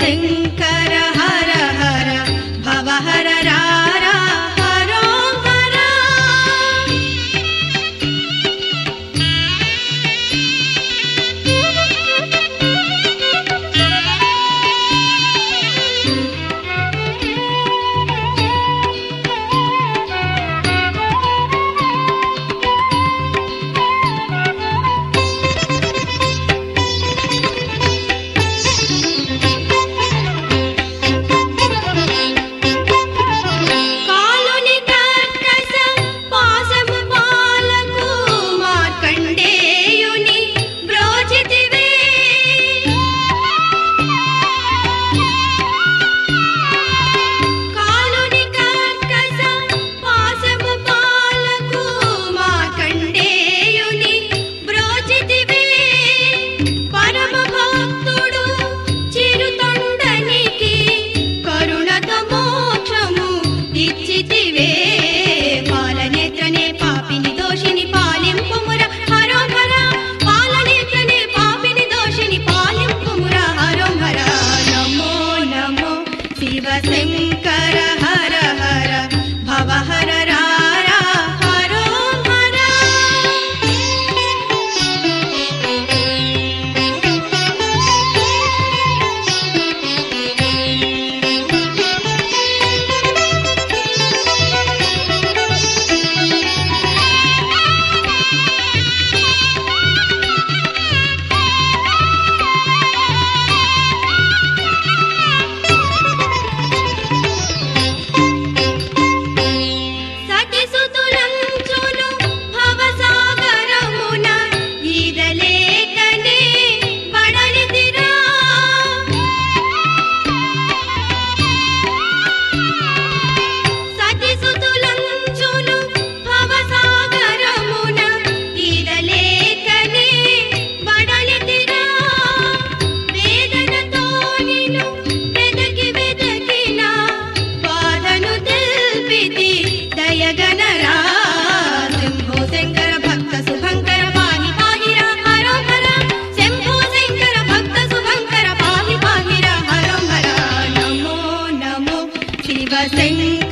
शङ्कर हर हर भव हर रा శివశంకర शिव